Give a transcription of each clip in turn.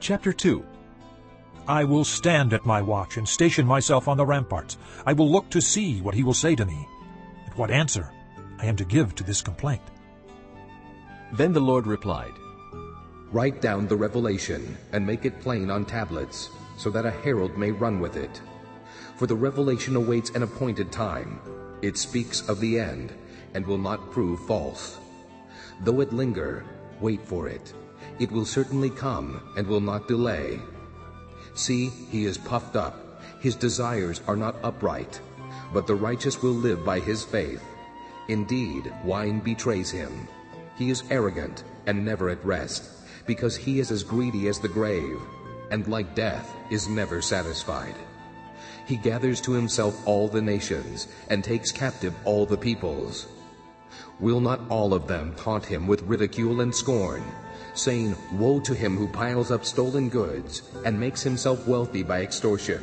Chapter 2 I will stand at my watch and station myself on the ramparts. I will look to see what he will say to me, and what answer I am to give to this complaint. Then the Lord replied, Write down the revelation and make it plain on tablets, so that a herald may run with it. For the revelation awaits an appointed time. It speaks of the end and will not prove false. Though it linger, wait for it. It will certainly come and will not delay. See, he is puffed up. His desires are not upright. But the righteous will live by his faith. Indeed, wine betrays him. He is arrogant and never at rest, because he is as greedy as the grave, and like death is never satisfied. He gathers to himself all the nations, and takes captive all the peoples. Will not all of them taunt him with ridicule and scorn? saying, Woe to him who piles up stolen goods and makes himself wealthy by extortion.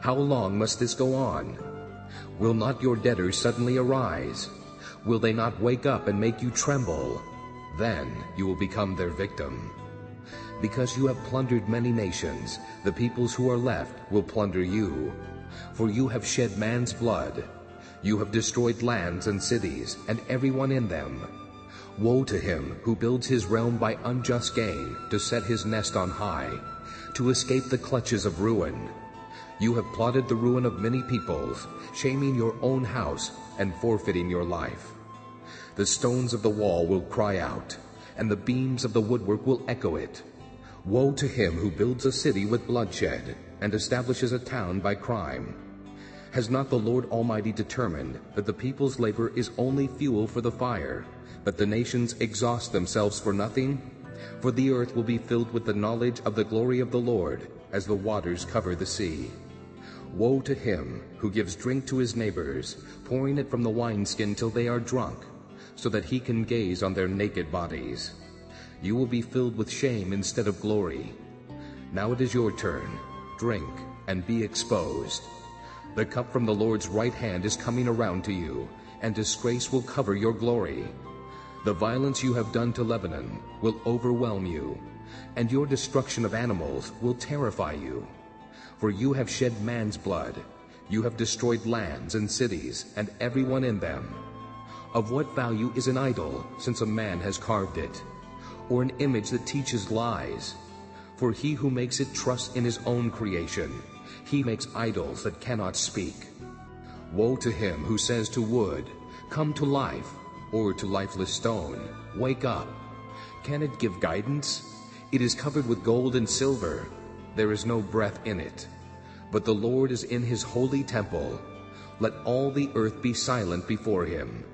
How long must this go on? Will not your debtors suddenly arise? Will they not wake up and make you tremble? Then you will become their victim. Because you have plundered many nations, the peoples who are left will plunder you. For you have shed man's blood. You have destroyed lands and cities, and everyone in them. Woe to him who builds his realm by unjust gain to set his nest on high, to escape the clutches of ruin. You have plotted the ruin of many peoples, shaming your own house and forfeiting your life. The stones of the wall will cry out, and the beams of the woodwork will echo it. Woe to him who builds a city with bloodshed and establishes a town by crime. Has not the Lord Almighty determined that the people's labor is only fuel for the fire, that the nations exhaust themselves for nothing? For the earth will be filled with the knowledge of the glory of the Lord, as the waters cover the sea. Woe to him who gives drink to his neighbors, pouring it from the wineskin till they are drunk, so that he can gaze on their naked bodies. You will be filled with shame instead of glory. Now it is your turn. Drink and be exposed. The cup from the Lord's right hand is coming around to you, and disgrace will cover your glory. The violence you have done to Lebanon will overwhelm you, and your destruction of animals will terrify you. For you have shed man's blood. You have destroyed lands and cities, and everyone in them. Of what value is an idol, since a man has carved it? Or an image that teaches lies? For he who makes it trusts in his own creation. He makes idols that cannot speak. Woe to him who says to wood, Come to life, or to lifeless stone, Wake up. Can it give guidance? It is covered with gold and silver. There is no breath in it. But the Lord is in his holy temple. Let all the earth be silent before him.